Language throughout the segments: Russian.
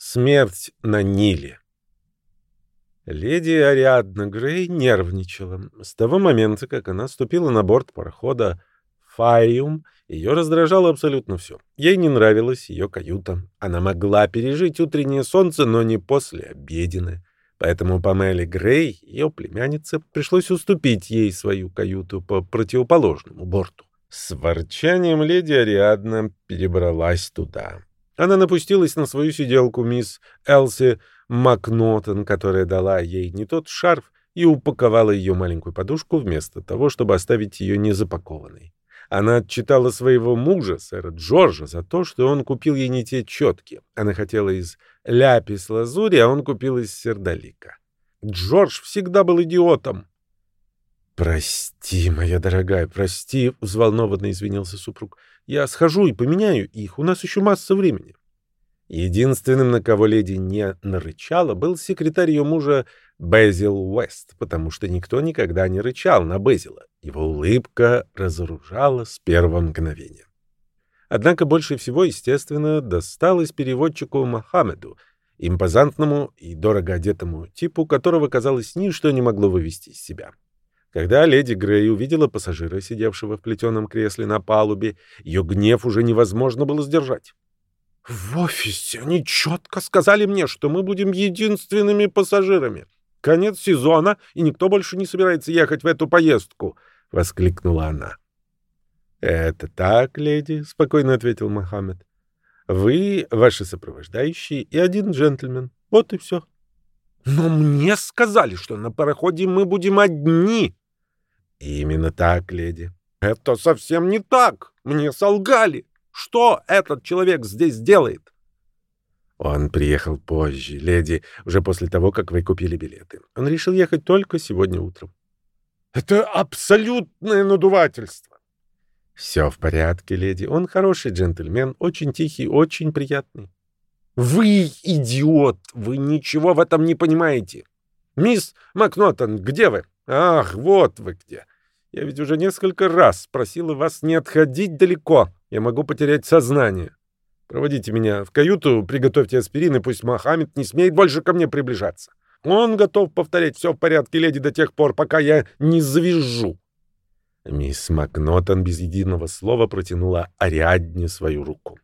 Смерть на Ниле. Леди Ариадна Грей нервничала. С того момента, как она ступила на борт парохода «Файум», ее раздражало абсолютно все. Ей не нравилась ее каюта. Она могла пережить утреннее солнце, но не после обеденное. Поэтому Памеле Грей, ее племяннице, пришлось уступить ей свою каюту по противоположному борту. С ворчанием леди Ариадна перебралась туда. Она напустилась на свою сиделку мисс Элси Макнотон, которая дала ей не тот шарф и упаковала ее маленькую подушку вместо того, чтобы оставить ее незапакованной. Она отчитала своего мужа, сэра Джорджа, за то, что он купил ей не те четки. Она хотела из ляпис-лазури, а он купил из сердолика. Джордж всегда был идиотом. «Прости, моя дорогая, прости», — взволнованно извинился супруг. Я схожу и поменяю их, у нас еще масса времени. Единственным, на кого леди не нарычала, был секретарь ее мужа Безил Уэст, потому что никто никогда не рычал на Безила. Его улыбка разоружала с первого мгновения. Однако больше всего, естественно, досталось переводчику Мохаммеду, импозантному и дорого одетому типу, которого, казалось, ничто не могло вывести из себя. Когда леди Грей увидела пассажира, сидевшего в плетеном кресле на палубе, ее гнев уже невозможно было сдержать. «В офисе они четко сказали мне, что мы будем единственными пассажирами. Конец сезона, и никто больше не собирается ехать в эту поездку», — воскликнула она. «Это так, леди», — спокойно ответил Мохаммед. «Вы, ваши сопровождающие и один джентльмен. Вот и все». «Но мне сказали, что на пароходе мы будем одни», Именно так, леди. Это совсем не так. Мне солгали. Что этот человек здесь делает? Он приехал позже, леди, уже после того, как вы купили билеты. Он решил ехать только сегодня утром. Это абсолютное надувательство. Все в порядке, леди. Он хороший джентльмен, очень тихий, очень приятный. Вы идиот! Вы ничего в этом не понимаете. Мисс Макнотон, где вы? Ах, вот вы где. Я ведь уже несколько раз просила вас не отходить далеко. Я могу потерять сознание. Проводите меня в каюту, приготовьте аспирин, и пусть Мохаммед не смеет больше ко мне приближаться. Он готов повторять все в порядке, леди, до тех пор, пока я не завяжу. Мисс Макнотон без единого слова протянула Ариадне свою руку.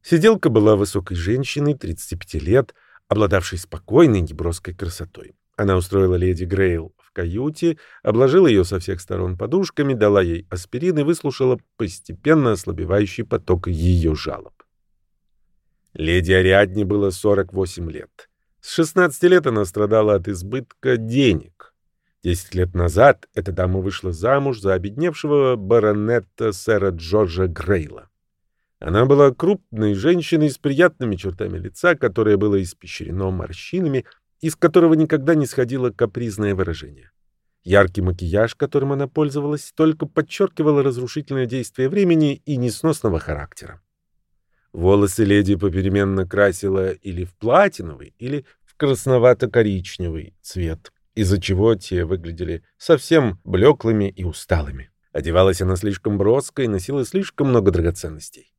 Сиделка была высокой женщиной, 35 лет, обладавшей спокойной неброской красотой. Она устроила леди Грейл каюте, обложила ее со всех сторон подушками, дала ей аспирин и выслушала постепенно ослабевающий поток ее жалоб. Леди Ариадне было 48 лет. С 16 лет она страдала от избытка денег. Десять лет назад эта дама вышла замуж за обедневшего баронета сэра Джорджа Грейла. Она была крупной женщиной с приятными чертами лица, которое было испещрено морщинами, из которого никогда не сходило капризное выражение. Яркий макияж, которым она пользовалась, только подчеркивал разрушительное действие времени и несносного характера. Волосы леди попеременно красила или в платиновый, или в красновато-коричневый цвет, из-за чего те выглядели совсем блеклыми и усталыми. Одевалась она слишком броско и носила слишком много драгоценностей.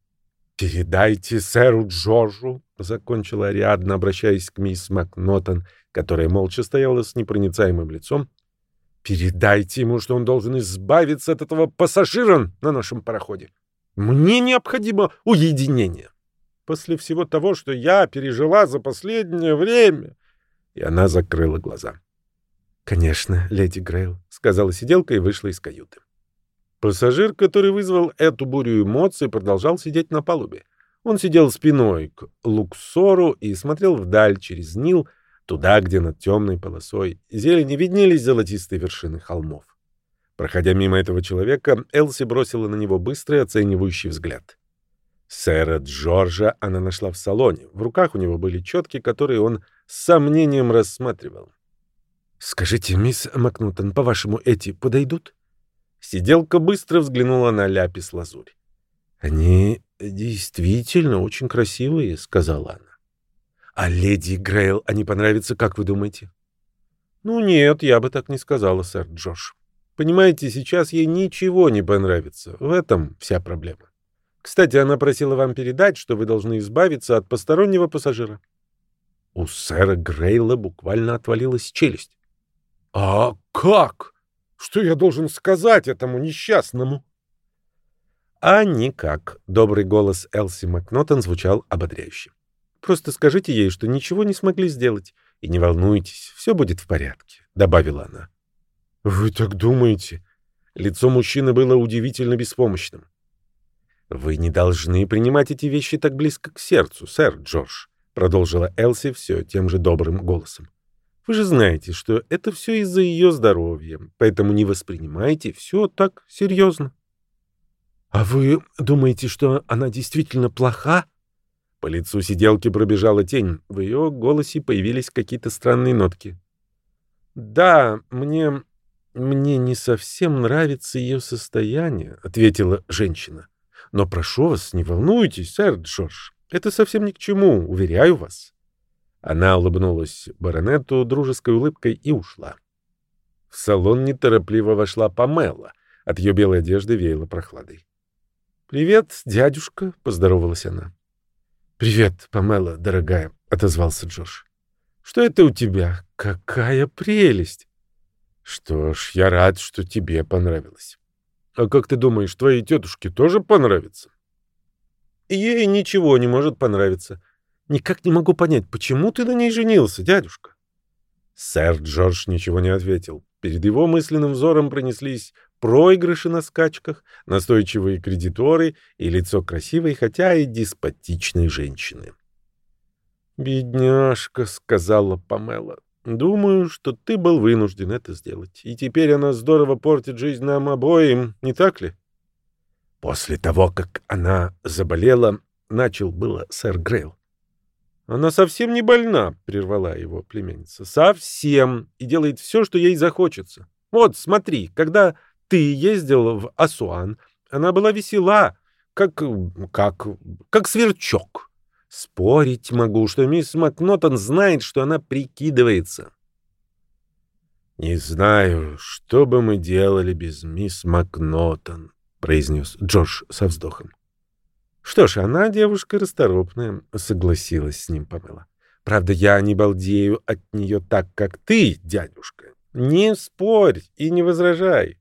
«Передайте сэру Джорджу», — закончила Ариадна, обращаясь к мисс Макнотон, которая молча стояла с непроницаемым лицом. «Передайте ему, что он должен избавиться от этого пассажира на нашем пароходе. Мне необходимо уединение. После всего того, что я пережила за последнее время...» И она закрыла глаза. «Конечно, леди Грейл», — сказала сиделка и вышла из каюты. Пассажир, который вызвал эту бурю эмоций, продолжал сидеть на палубе. Он сидел спиной к Луксору и смотрел вдаль через Нил, туда, где над темной полосой зелени виднелись золотистые вершины холмов. Проходя мимо этого человека, Элси бросила на него быстрый оценивающий взгляд. Сэра Джорджа она нашла в салоне. В руках у него были четки, которые он с сомнением рассматривал. «Скажите, мисс Макнутон, по-вашему, эти подойдут?» Сиделка быстро взглянула на ляпис-лазурь. «Они действительно очень красивые», — сказала она. «А леди Грейл они понравятся, как вы думаете?» «Ну нет, я бы так не сказала, сэр Джош. Понимаете, сейчас ей ничего не понравится. В этом вся проблема. Кстати, она просила вам передать, что вы должны избавиться от постороннего пассажира. У сэра Грейла буквально отвалилась челюсть. «А как? Что я должен сказать этому несчастному?» «А никак», — добрый голос Элси Макнотон звучал ободряюще. «Просто скажите ей, что ничего не смогли сделать. И не волнуйтесь, все будет в порядке», — добавила она. «Вы так думаете?» Лицо мужчины было удивительно беспомощным. «Вы не должны принимать эти вещи так близко к сердцу, сэр Джордж», — продолжила Элси все тем же добрым голосом. «Вы же знаете, что это все из-за ее здоровья, поэтому не воспринимайте все так серьезно». «А вы думаете, что она действительно плоха?» По лицу сиделки пробежала тень. В ее голосе появились какие-то странные нотки. «Да, мне... мне не совсем нравится ее состояние», — ответила женщина. Но прошу вас, не волнуйтесь, сэр Джордж. Это совсем ни к чему, уверяю вас. Она улыбнулась баронету дружеской улыбкой и ушла. В салон неторопливо вошла Памела. От ее белой одежды веяло прохладой. «Привет, дядюшка», — поздоровалась она. «Привет, Памела, дорогая», — отозвался Джордж. «Что это у тебя? Какая прелесть!» «Что ж, я рад, что тебе понравилось. А как ты думаешь, твоей тетушке тоже понравится? Ей ничего не может понравиться. Никак не могу понять, почему ты на ней женился, дядюшка? Сэр Джордж ничего не ответил. Перед его мысленным взором пронеслись проигрыши на скачках, настойчивые кредиторы и лицо красивой, хотя и деспотичной женщины. «Бедняжка», — сказала Памела, Думаю, что ты был вынужден это сделать. И теперь она здорово портит жизнь нам обоим, не так ли? После того, как она заболела, начал было сэр Грейл. Она совсем не больна, прервала его племянница. Совсем. И делает все, что ей захочется. Вот, смотри, когда ты ездил в Асуан, она была весела, как... как... как сверчок. Спорить могу, что мисс Макнотон знает, что она прикидывается. «Не знаю, что бы мы делали без мисс Макнотон», — произнес Джордж со вздохом. «Что ж, она девушка расторопная», — согласилась с ним Памела. «Правда, я не балдею от нее так, как ты, дядюшка. Не спорь и не возражай.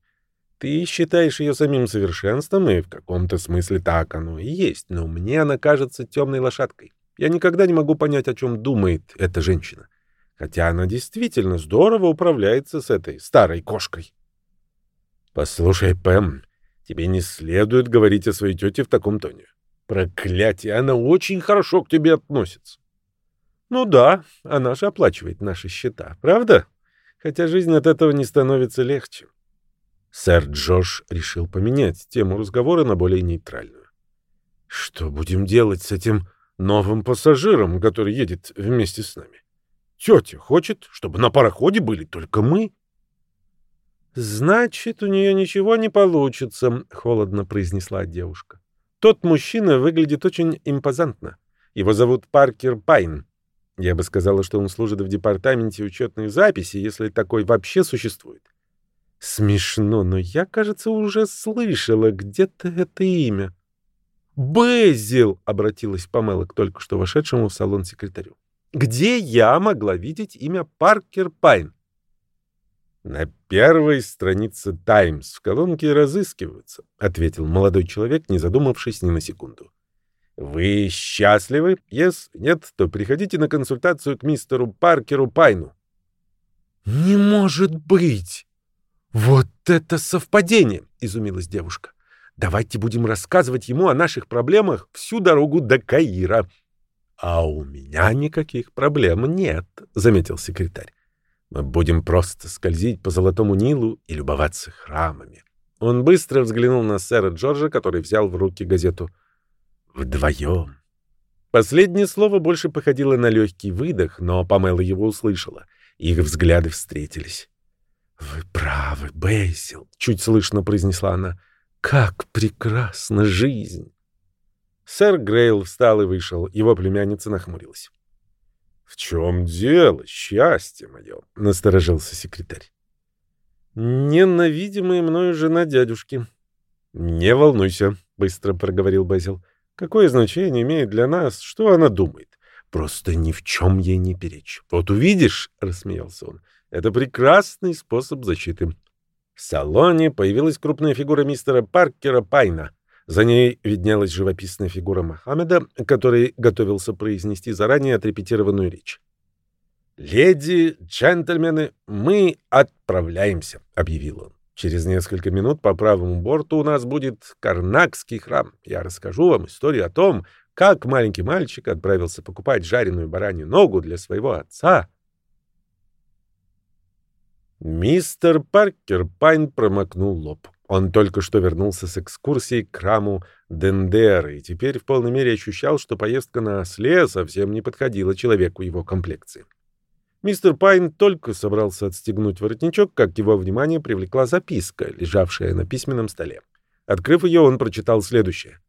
Ты считаешь ее самим совершенством, и в каком-то смысле так оно и есть, но мне она кажется темной лошадкой. Я никогда не могу понять, о чем думает эта женщина. Хотя она действительно здорово управляется с этой старой кошкой. Послушай, Пэм, тебе не следует говорить о своей тете в таком тоне. Проклятие, она очень хорошо к тебе относится. Ну да, она же оплачивает наши счета, правда? Хотя жизнь от этого не становится легче. Сэр Джош решил поменять тему разговора на более нейтральную. «Что будем делать с этим новым пассажиром, который едет вместе с нами? Тетя хочет, чтобы на пароходе были только мы». «Значит, у нее ничего не получится», — холодно произнесла девушка. «Тот мужчина выглядит очень импозантно. Его зовут Паркер Пайн. Я бы сказала, что он служит в департаменте учетной записи, если такой вообще существует. Смешно, но я, кажется, уже слышала где-то это имя. «Безил!» — обратилась Памела к только что вошедшему в салон секретарю. «Где я могла видеть имя Паркер Пайн?» «На первой странице «Таймс» в колонке разыскиваются», — ответил молодой человек, не задумавшись ни на секунду. «Вы счастливы? Если нет, то приходите на консультацию к мистеру Паркеру Пайну». «Не может быть!» «Вот это совпадение!» — изумилась девушка. «Давайте будем рассказывать ему о наших проблемах всю дорогу до Каира». «А у меня никаких проблем нет», — заметил секретарь. «Мы будем просто скользить по Золотому Нилу и любоваться храмами». Он быстро взглянул на сэра Джорджа, который взял в руки газету. «Вдвоем». Последнее слово больше походило на легкий выдох, но Памела его услышала. Их взгляды встретились. «Вы правы, Бейсил», — чуть слышно произнесла она. «Как прекрасна жизнь!» Сэр Грейл встал и вышел. Его племянница нахмурилась. «В чем дело, счастье мое?» — насторожился секретарь. «Ненавидимая мною жена дядюшки». «Не волнуйся», — быстро проговорил Базил. «Какое значение имеет для нас, что она думает? Просто ни в чем ей не перечь. Вот увидишь, — рассмеялся он, — это прекрасный способ защиты. В салоне появилась крупная фигура мистера Паркера Пайна. За ней виднелась живописная фигура Мохаммеда, который готовился произнести заранее отрепетированную речь. «Леди, джентльмены, мы отправляемся», — объявил он. «Через несколько минут по правому борту у нас будет Карнакский храм. Я расскажу вам историю о том, как маленький мальчик отправился покупать жареную баранью ногу для своего отца». Мистер Паркер Пайн промокнул лоб. Он только что вернулся с экскурсии к храму Дендеры и теперь в полной мере ощущал, что поездка на осле совсем не подходила человеку его комплекции. Мистер Пайн только собрался отстегнуть воротничок, как его внимание привлекла записка, лежавшая на письменном столе. Открыв ее, он прочитал следующее.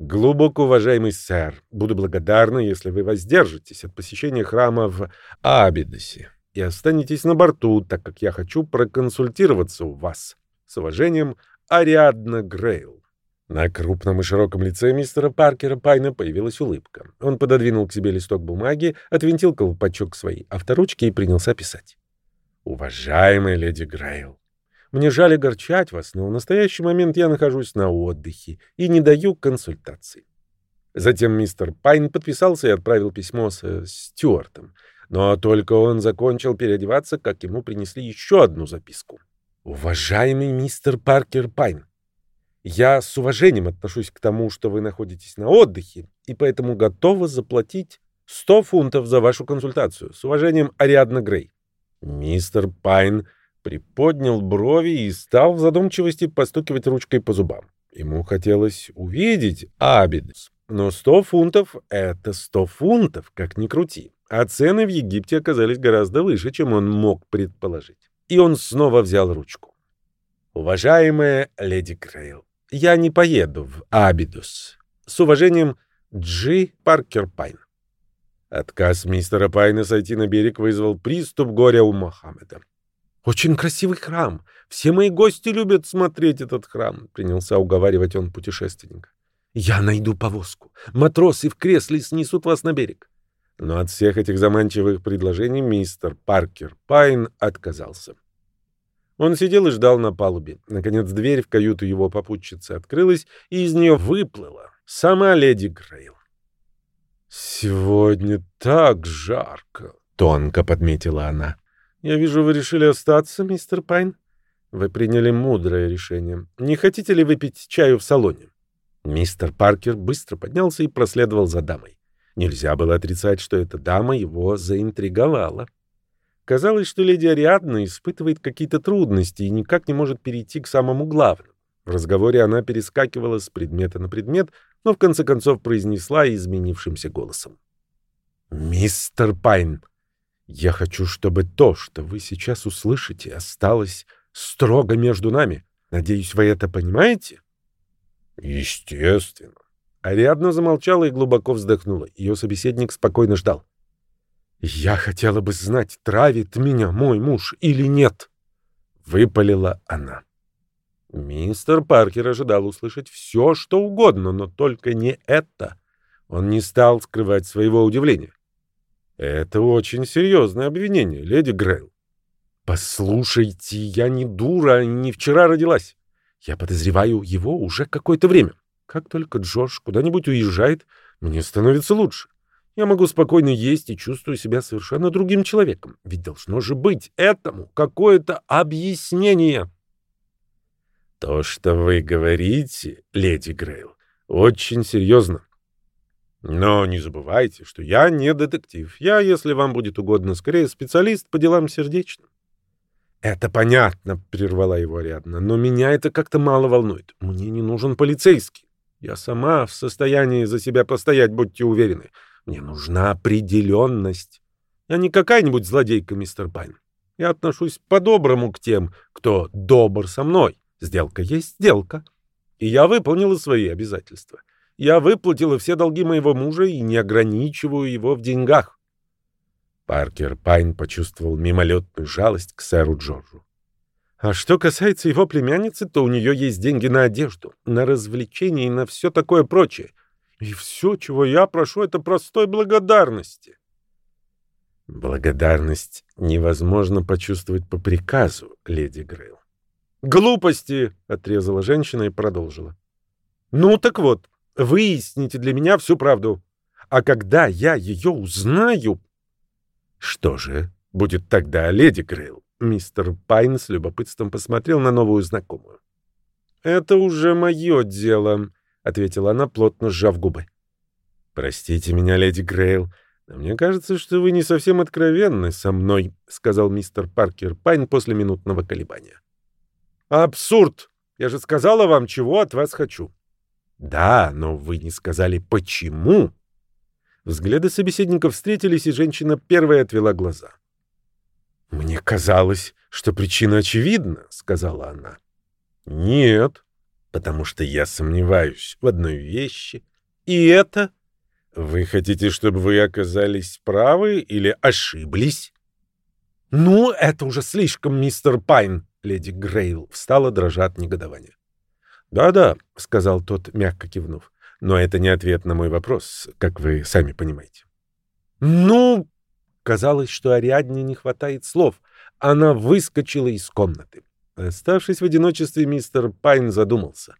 «Глубоко уважаемый сэр, буду благодарна, если вы воздержитесь от посещения храма в Абидосе и останетесь на борту, так как я хочу проконсультироваться у вас. С уважением, Ариадна Грейл». На крупном и широком лице мистера Паркера Пайна появилась улыбка. Он пододвинул к себе листок бумаги, отвинтил колпачок своей авторучки и принялся писать. «Уважаемая леди Грейл, мне жаль огорчать вас, но в настоящий момент я нахожусь на отдыхе и не даю консультаций». Затем мистер Пайн подписался и отправил письмо с э, Стюартом. Но только он закончил переодеваться, как ему принесли еще одну записку. «Уважаемый мистер Паркер Пайн, я с уважением отношусь к тому, что вы находитесь на отдыхе, и поэтому готова заплатить 100 фунтов за вашу консультацию. С уважением, Ариадна Грей. Мистер Пайн приподнял брови и стал в задумчивости постукивать ручкой по зубам. Ему хотелось увидеть Абидус. Но 100 фунтов — это 100 фунтов, как ни крути. А цены в Египте оказались гораздо выше, чем он мог предположить. И он снова взял ручку. «Уважаемая леди Грейл, я не поеду в Абидус. С уважением, Джи Паркер Пайн. Отказ мистера Пайна сойти на берег вызвал приступ горя у Мохаммеда. «Очень красивый храм. Все мои гости любят смотреть этот храм», — принялся уговаривать он путешественника. «Я найду повозку. Матросы в кресле снесут вас на берег». Но от всех этих заманчивых предложений мистер Паркер Пайн отказался. Он сидел и ждал на палубе. Наконец дверь в каюту его попутчицы открылась, и из нее выплыла сама леди Грейл. «Сегодня так жарко», — тонко подметила она. «Я вижу, вы решили остаться, мистер Пайн? Вы приняли мудрое решение. Не хотите ли выпить чаю в салоне?» Мистер Паркер быстро поднялся и проследовал за дамой. Нельзя было отрицать, что эта дама его заинтриговала. Казалось, что леди Ариадна испытывает какие-то трудности и никак не может перейти к самому главному. В разговоре она перескакивала с предмета на предмет, но в конце концов произнесла изменившимся голосом. «Мистер Пайн, я хочу, чтобы то, что вы сейчас услышите, осталось строго между нами. Надеюсь, вы это понимаете?» «Естественно». Ариадна замолчала и глубоко вздохнула. Ее собеседник спокойно ждал. «Я хотела бы знать, травит меня мой муж или нет», — выпалила она. Мистер Паркер ожидал услышать все, что угодно, но только не это. Он не стал скрывать своего удивления. «Это очень серьезное обвинение, леди Грейл. Послушайте, я не дура, не вчера родилась. Я подозреваю его уже какое-то время. Как только Джордж куда-нибудь уезжает, мне становится лучше. Я могу спокойно есть и чувствую себя совершенно другим человеком. Ведь должно же быть этому какое-то объяснение. То, что вы говорите, леди Грейл, очень серьезно. Но не забывайте, что я не детектив. Я, если вам будет угодно, скорее специалист по делам сердечным. «Это понятно», — прервала его Ариадна, — «но меня это как-то мало волнует. Мне не нужен полицейский. Я сама в состоянии за себя постоять, будьте уверены. Мне нужна определенность. Я не какая-нибудь злодейка, мистер Пайн. Я отношусь по-доброму к тем, кто добр со мной. Сделка есть сделка. И я выполнила свои обязательства. Я выплатила все долги моего мужа и не ограничиваю его в деньгах. Паркер Пайн почувствовал мимолетную жалость к сэру Джорджу. А что касается его племянницы, то у нее есть деньги на одежду, на развлечения и на все такое прочее. И все, чего я прошу, это простой благодарности. Благодарность невозможно почувствовать по приказу, леди Грейл. «Глупости!» — отрезала женщина и продолжила. «Ну так вот, выясните для меня всю правду. А когда я ее узнаю...» «Что же будет тогда, леди Грейл?» Мистер Пайн с любопытством посмотрел на новую знакомую. «Это уже мое дело», — ответила она, плотно сжав губы. «Простите меня, леди Грейл, но мне кажется, что вы не совсем откровенны со мной», — сказал мистер Паркер Пайн после минутного колебания. «Абсурд! Я же сказала вам, чего от вас хочу». «Да, но вы не сказали, почему». Взгляды собеседников встретились, и женщина первая отвела глаза. «Мне казалось, что причина очевидна», — сказала она. «Нет, потому что я сомневаюсь в одной вещи. И это...» «Вы хотите, чтобы вы оказались правы или ошиблись?» «Ну, это уже слишком, мистер Пайн», — леди Грейл встала, дрожа от негодования. «Да-да», — сказал тот, мягко кивнув, — «но это не ответ на мой вопрос, как вы сами понимаете». «Ну, Казалось, что Ариадне не хватает слов. Она выскочила из комнаты. Оставшись в одиночестве, мистер Пайн задумался.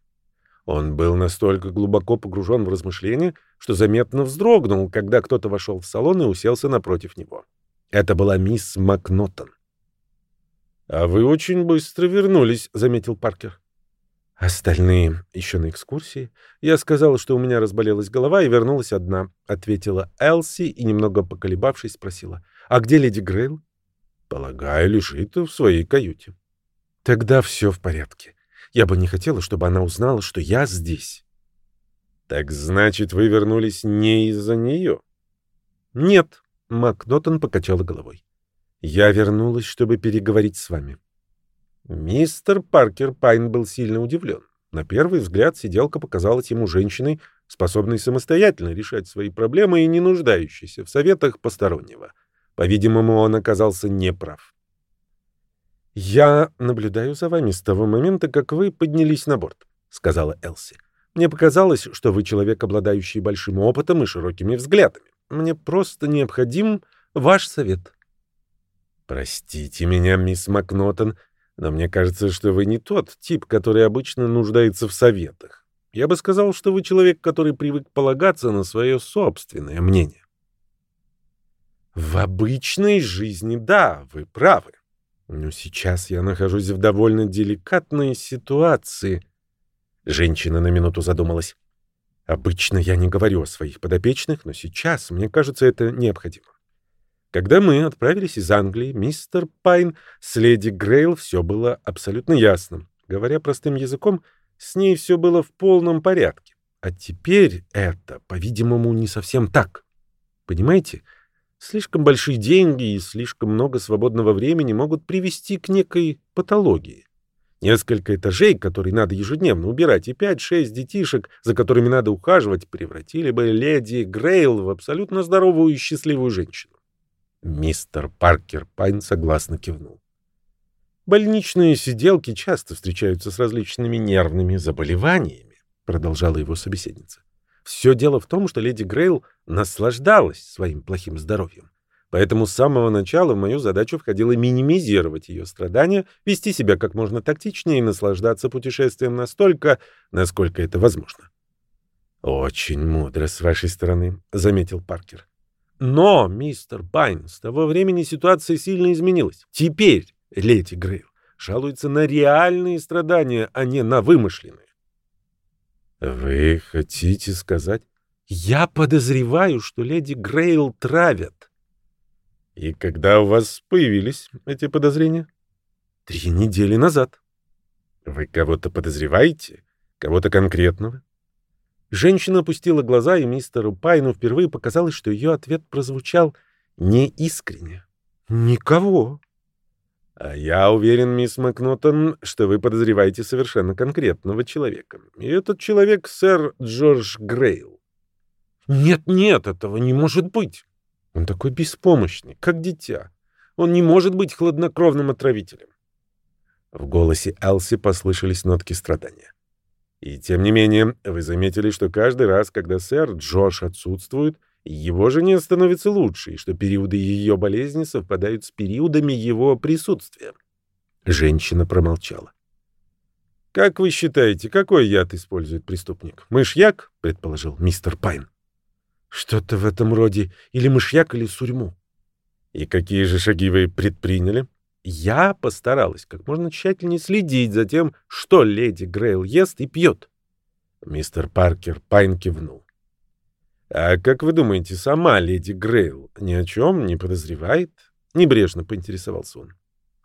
Он был настолько глубоко погружен в размышления, что заметно вздрогнул, когда кто-то вошел в салон и уселся напротив него. Это была мисс Макнотон. «А вы очень быстро вернулись», — заметил Паркер. «Остальные еще на экскурсии. Я сказала, что у меня разболелась голова и вернулась одна», — ответила Элси и, немного поколебавшись, спросила. «А где леди Грейл?» «Полагаю, лежит в своей каюте». «Тогда все в порядке. Я бы не хотела, чтобы она узнала, что я здесь». «Так значит, вы вернулись не из-за нее?» «Нет», — Макнотон покачала головой. «Я вернулась, чтобы переговорить с вами». Мистер Паркер Пайн был сильно удивлен. На первый взгляд сиделка показалась ему женщиной, способной самостоятельно решать свои проблемы и не нуждающейся в советах постороннего. По-видимому, он оказался неправ. «Я наблюдаю за вами с того момента, как вы поднялись на борт», — сказала Элси. «Мне показалось, что вы человек, обладающий большим опытом и широкими взглядами. Мне просто необходим ваш совет». «Простите меня, мисс Макнотон», но мне кажется, что вы не тот тип, который обычно нуждается в советах. Я бы сказал, что вы человек, который привык полагаться на свое собственное мнение. В обычной жизни, да, вы правы. Но сейчас я нахожусь в довольно деликатной ситуации. Женщина на минуту задумалась. Обычно я не говорю о своих подопечных, но сейчас, мне кажется, это необходимо. Когда мы отправились из Англии, мистер Пайн с леди Грейл все было абсолютно ясно. Говоря простым языком, с ней все было в полном порядке. А теперь это, по-видимому, не совсем так. Понимаете? Слишком большие деньги и слишком много свободного времени могут привести к некой патологии. Несколько этажей, которые надо ежедневно убирать, и пять-шесть детишек, за которыми надо ухаживать, превратили бы леди Грейл в абсолютно здоровую и счастливую женщину. Мистер Паркер Пайн согласно кивнул. Больничные сиделки часто встречаются с различными нервными заболеваниями, продолжала его собеседница. Все дело в том, что леди Грейл наслаждалась своим плохим здоровьем. Поэтому с самого начала в мою задачу входило минимизировать ее страдания, вести себя как можно тактичнее и наслаждаться путешествием настолько, насколько это возможно. «Очень мудро с вашей стороны», — заметил Паркер. Но, мистер Пайн, с того времени ситуация сильно изменилась. Теперь леди Грейл жалуется на реальные страдания, а не на вымышленные. Вы хотите сказать? Я подозреваю, что леди Грейл травят. И когда у вас появились эти подозрения? Три недели назад. Вы кого-то подозреваете? Кого-то конкретного? Женщина опустила глаза, и мистеру Пайну впервые показалось, что ее ответ прозвучал неискренне. «Никого». «А я уверен, мисс Макнотон, что вы подозреваете совершенно конкретного человека. И этот человек — сэр Джордж Грейл». «Нет-нет, этого не может быть. Он такой беспомощный, как дитя. Он не может быть хладнокровным отравителем». В голосе Элси послышались нотки страдания. И тем не менее, вы заметили, что каждый раз, когда сэр Джош отсутствует, его жене становится лучше, и что периоды ее болезни совпадают с периодами его присутствия. Женщина промолчала. «Как вы считаете, какой яд использует преступник? Мышьяк?» — предположил мистер Пайн. «Что-то в этом роде. Или мышьяк, или сурьму». «И какие же шаги вы предприняли?» Я постаралась как можно тщательнее следить за тем, что леди Грейл ест и пьет. Мистер Паркер Пайн кивнул. «А как вы думаете, сама леди Грейл ни о чем не подозревает?» — небрежно поинтересовался он.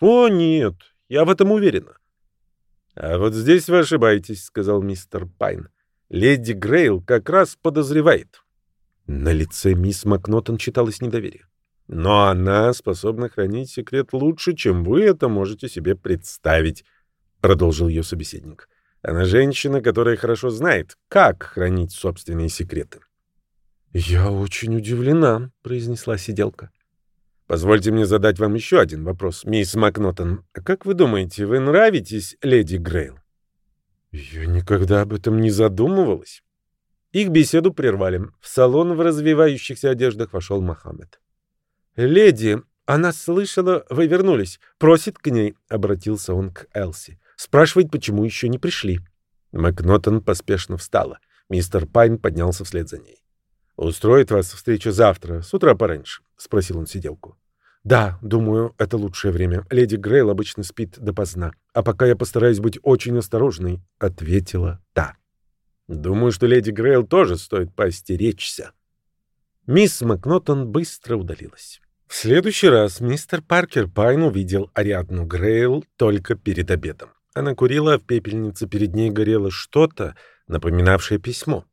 «О, нет, я в этом уверена». «А вот здесь вы ошибаетесь», — сказал мистер Пайн. «Леди Грейл как раз подозревает». На лице мисс Макнотон читалось недоверие. Но она способна хранить секрет лучше, чем вы это можете себе представить, продолжил ее собеседник. Она женщина, которая хорошо знает, как хранить собственные секреты. Я очень удивлена, произнесла сиделка. Позвольте мне задать вам еще один вопрос, мисс Макнотон. Как вы думаете, вы нравитесь леди Грейл? Я никогда об этом не задумывалась. Их беседу прервали. В салон в развивающихся одеждах вошел Мохаммед. «Леди, она слышала, вы вернулись. Просит к ней», — обратился он к Элси. «Спрашивает, почему еще не пришли». Макнотон поспешно встала. Мистер Пайн поднялся вслед за ней. «Устроит вас встреча завтра, с утра пораньше?» — спросил он сиделку. «Да, думаю, это лучшее время. Леди Грейл обычно спит допоздна. А пока я постараюсь быть очень осторожной», — ответила та. «Думаю, что леди Грейл тоже стоит поостеречься». Мисс Макнотон быстро удалилась. В следующий раз мистер Паркер Пайн увидел Ариадну Грейл только перед обедом. Она курила, а в пепельнице перед ней горело что-то, напоминавшее письмо.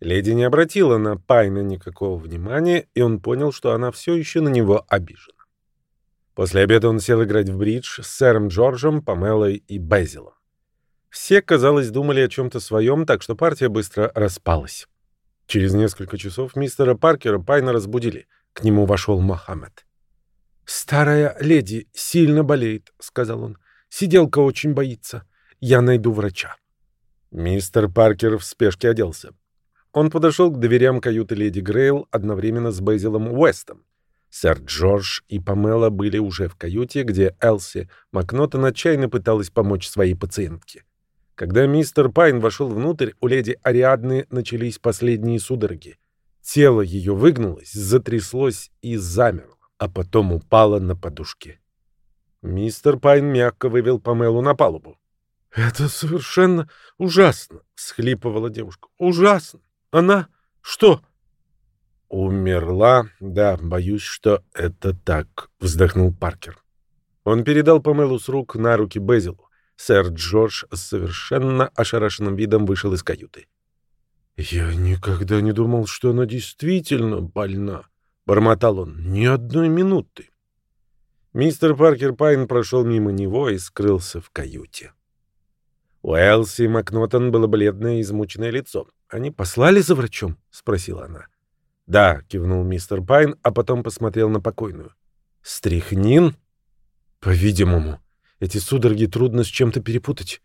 Леди не обратила на Пайна никакого внимания, и он понял, что она все еще на него обижена. После обеда он сел играть в бридж с сэром Джорджем, Памелой и Безилом. Все, казалось, думали о чем-то своем, так что партия быстро распалась. Через несколько часов мистера Паркера Пайна разбудили — к нему вошел Мохаммед. «Старая леди сильно болеет», — сказал он. «Сиделка очень боится. Я найду врача». Мистер Паркер в спешке оделся. Он подошел к дверям каюты леди Грейл одновременно с Бейзилом Уэстом. Сэр Джордж и Памела были уже в каюте, где Элси Макнотон отчаянно пыталась помочь своей пациентке. Когда мистер Пайн вошел внутрь, у леди Ариадны начались последние судороги. Тело ее выгнулось, затряслось и замерло, а потом упало на подушке. Мистер Пайн мягко вывел Памелу на палубу. «Это совершенно ужасно!» — схлипывала девушка. «Ужасно! Она... что?» «Умерла? Да, боюсь, что это так», — вздохнул Паркер. Он передал Памелу с рук на руки Безилу. Сэр Джордж с совершенно ошарашенным видом вышел из каюты. «Я никогда не думал, что она действительно больна», — бормотал он. «Ни одной минуты». Мистер Паркер Пайн прошел мимо него и скрылся в каюте. У Элси Макнотон было бледное измученное лицо. «Они послали за врачом?» — спросила она. «Да», — кивнул мистер Пайн, а потом посмотрел на покойную. «Стрихнин?» «По-видимому. Эти судороги трудно с чем-то перепутать.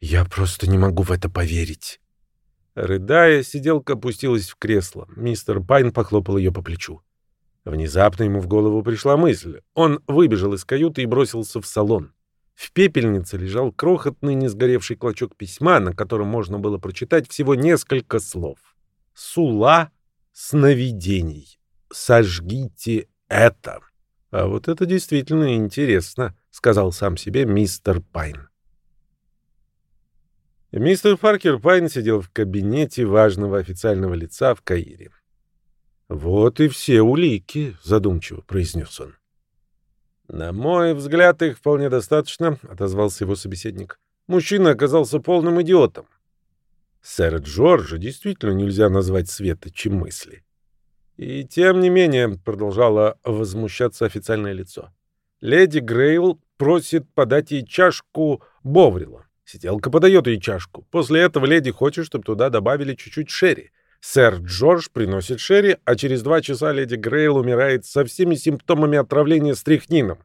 Я просто не могу в это поверить». Рыдая, сиделка опустилась в кресло. Мистер Пайн похлопал ее по плечу. Внезапно ему в голову пришла мысль. Он выбежал из каюты и бросился в салон. В пепельнице лежал крохотный несгоревший клочок письма, на котором можно было прочитать всего несколько слов. «Сула сновидений. Сожгите это». «А вот это действительно интересно», — сказал сам себе мистер Пайн. Мистер Паркер Пайн сидел в кабинете важного официального лица в Каире. «Вот и все улики», — задумчиво произнес он. «На мой взгляд, их вполне достаточно», — отозвался его собеседник. «Мужчина оказался полным идиотом». Сэра Джорджа действительно нельзя назвать светочем мысли. И тем не менее, — продолжало возмущаться официальное лицо, — леди Грейл просит подать ей чашку Боврила. Сиделка подает ей чашку. После этого леди хочет, чтобы туда добавили чуть-чуть шерри. Сэр Джордж приносит шерри, а через два часа леди Грейл умирает со всеми симптомами отравления стрихнином.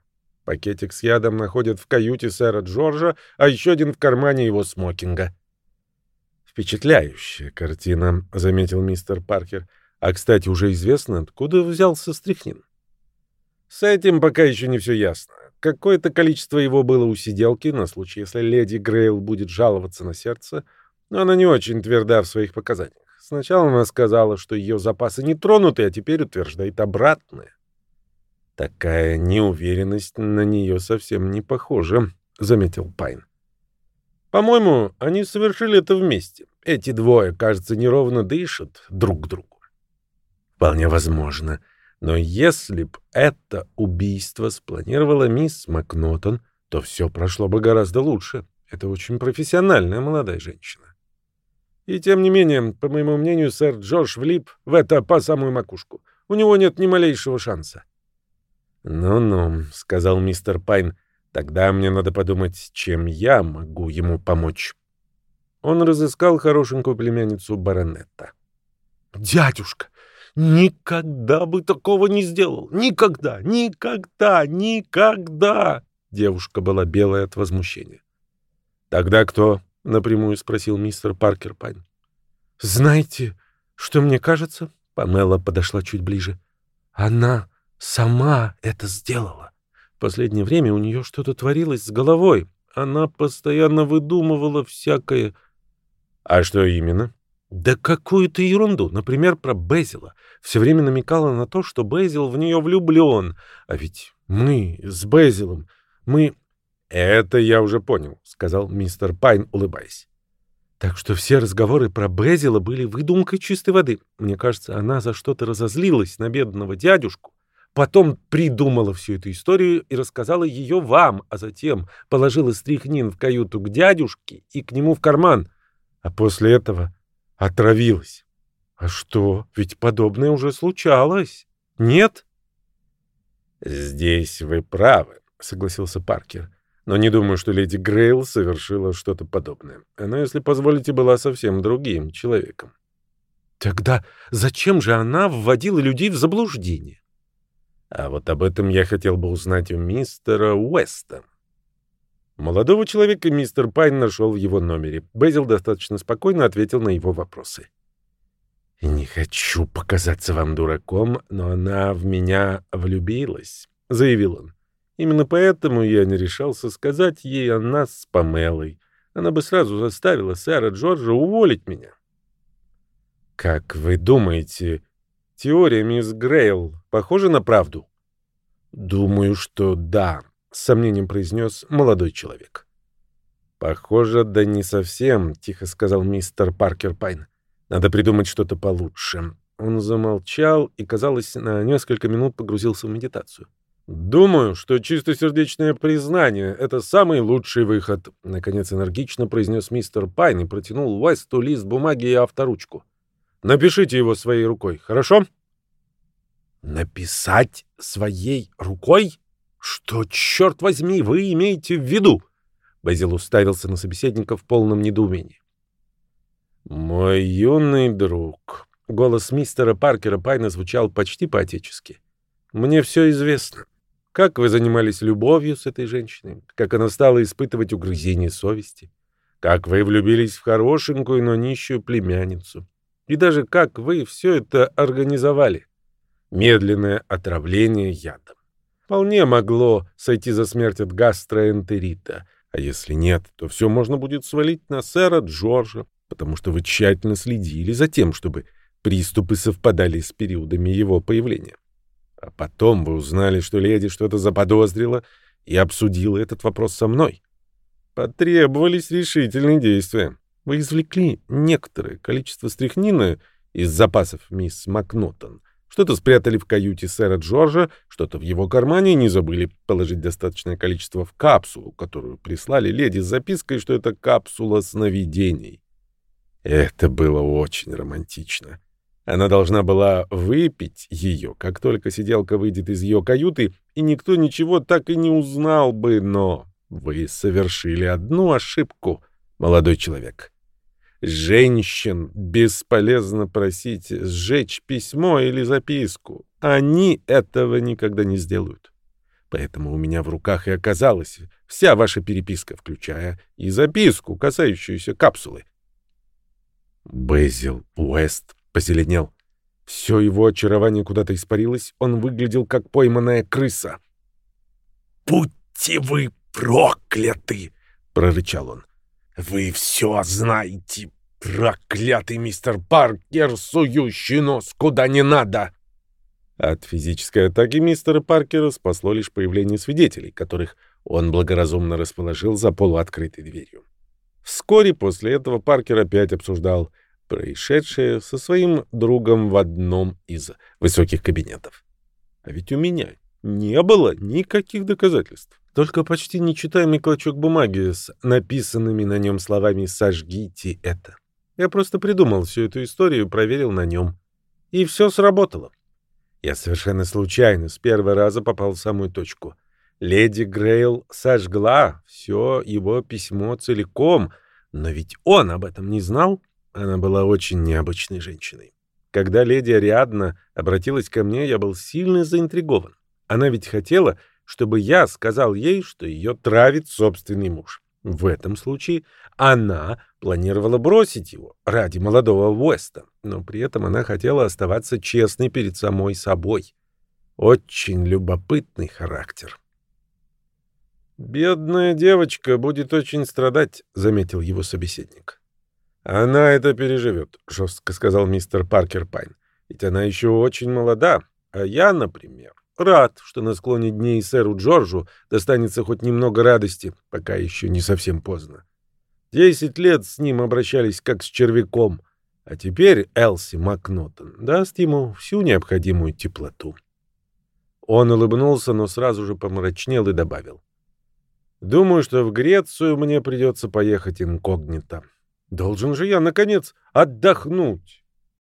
Пакетик с ядом находят в каюте сэра Джорджа, а еще один в кармане его смокинга. Впечатляющая картина, заметил мистер Паркер. А, кстати, уже известно, откуда взялся стряхнин. С этим пока еще не все ясно. Какое-то количество его было у сиделки на случай, если леди Грейл будет жаловаться на сердце, но она не очень тверда в своих показаниях. Сначала она сказала, что ее запасы не тронуты, а теперь утверждает обратное. Такая неуверенность на нее совсем не похожа, заметил Пайн. По-моему, они совершили это вместе. Эти двое, кажется, неровно дышат друг к другу. Вполне возможно. Но если б это убийство спланировала мисс Макнотон, то все прошло бы гораздо лучше. Это очень профессиональная молодая женщина. И тем не менее, по моему мнению, сэр Джордж влип в это по самую макушку. У него нет ни малейшего шанса. «Ну-ну», — сказал мистер Пайн, — «тогда мне надо подумать, чем я могу ему помочь». Он разыскал хорошенькую племянницу баронета. «Дядюшка, никогда бы такого не сделал! Никогда! Никогда! Никогда!» Девушка была белая от возмущения. «Тогда кто?» — напрямую спросил мистер Паркер Пайн. «Знаете, что мне кажется?» — Памела подошла чуть ближе. «Она сама это сделала. В последнее время у нее что-то творилось с головой. Она постоянно выдумывала всякое... А что именно? Да какую-то ерунду. Например, про Безила. Все время намекала на то, что Безил в нее влюблен. А ведь мы с Безилом, мы... Это я уже понял, сказал мистер Пайн, улыбаясь. Так что все разговоры про Безила были выдумкой чистой воды. Мне кажется, она за что-то разозлилась на бедного дядюшку Потом придумала всю эту историю и рассказала ее вам, а затем положила стрихнин в каюту к дядюшке и к нему в карман. А после этого отравилась. А что? Ведь подобное уже случалось. Нет? Здесь вы правы, согласился Паркер. Но не думаю, что леди Грейл совершила что-то подобное. Она, если позволите, была совсем другим человеком. Тогда зачем же она вводила людей в заблуждение? А вот об этом я хотел бы узнать у мистера Уэста. Молодого человека мистер Пайн нашел в его номере. Безил достаточно спокойно ответил на его вопросы. «Не хочу показаться вам дураком, но она в меня влюбилась», — заявил он. «Именно поэтому я не решался сказать ей о нас с Памелой. Она бы сразу заставила сэра Джорджа уволить меня». «Как вы думаете, Теория мисс Грейл похожа на правду? Думаю, что да, с сомнением произнес молодой человек. Похоже, да не совсем, тихо сказал мистер Паркер Пайн. Надо придумать что-то получше. Он замолчал и, казалось, на несколько минут погрузился в медитацию. «Думаю, что чистосердечное признание — это самый лучший выход», — наконец энергично произнес мистер Пайн и протянул Уэсту лист бумаги и авторучку. Напишите его своей рукой, хорошо? Написать своей рукой? Что, черт возьми, вы имеете в виду? Базил уставился на собеседника в полном недоумении. Мой юный друг. Голос мистера Паркера Пайна звучал почти по-отечески. Мне все известно. Как вы занимались любовью с этой женщиной? Как она стала испытывать угрызение совести? Как вы влюбились в хорошенькую, но нищую племянницу? И даже как вы все это организовали. Медленное отравление ядом. Вполне могло сойти за смерть от гастроэнтерита. А если нет, то все можно будет свалить на сэра Джорджа, потому что вы тщательно следили за тем, чтобы приступы совпадали с периодами его появления. А потом вы узнали, что леди что-то заподозрила и обсудила этот вопрос со мной. Потребовались решительные действия. Вы извлекли некоторое количество стряхнины из запасов мисс Макнотон. Что-то спрятали в каюте сэра Джорджа, что-то в его кармане не забыли положить достаточное количество в капсулу, которую прислали леди с запиской, что это капсула сновидений. Это было очень романтично. Она должна была выпить ее, как только сиделка выйдет из ее каюты, и никто ничего так и не узнал бы, но вы совершили одну ошибку, молодой человек. Женщин бесполезно просить сжечь письмо или записку. Они этого никогда не сделают. Поэтому у меня в руках и оказалась вся ваша переписка, включая и записку, касающуюся капсулы. Безил Уэст позеленел. Все его очарование куда-то испарилось, он выглядел как пойманная крыса. «Будьте вы прокляты!» — прорычал он. «Вы все знаете, проклятый мистер Паркер, сующий нос куда не надо!» От физической атаки мистера Паркера спасло лишь появление свидетелей, которых он благоразумно расположил за полуоткрытой дверью. Вскоре после этого Паркер опять обсуждал происшедшее со своим другом в одном из высоких кабинетов. А ведь у меня не было никаких доказательств. Только почти нечитаемый клочок бумаги с написанными на нем словами «сожгите это». Я просто придумал всю эту историю проверил на нем. И все сработало. Я совершенно случайно с первого раза попал в самую точку. Леди Грейл сожгла все его письмо целиком, но ведь он об этом не знал. Она была очень необычной женщиной. Когда леди Ариадна обратилась ко мне, я был сильно заинтригован. Она ведь хотела, чтобы я сказал ей, что ее травит собственный муж. В этом случае она планировала бросить его ради молодого Уэста, но при этом она хотела оставаться честной перед самой собой. Очень любопытный характер. «Бедная девочка будет очень страдать», — заметил его собеседник. «Она это переживет», — жестко сказал мистер Паркер Пайн. «Ведь она еще очень молода. А я, например, рад, что на склоне дней сэру Джорджу достанется хоть немного радости, пока еще не совсем поздно. Десять лет с ним обращались как с червяком, а теперь Элси Макнотон даст ему всю необходимую теплоту». Он улыбнулся, но сразу же помрачнел и добавил. «Думаю, что в Грецию мне придется поехать инкогнито». Должен же я, наконец, отдохнуть.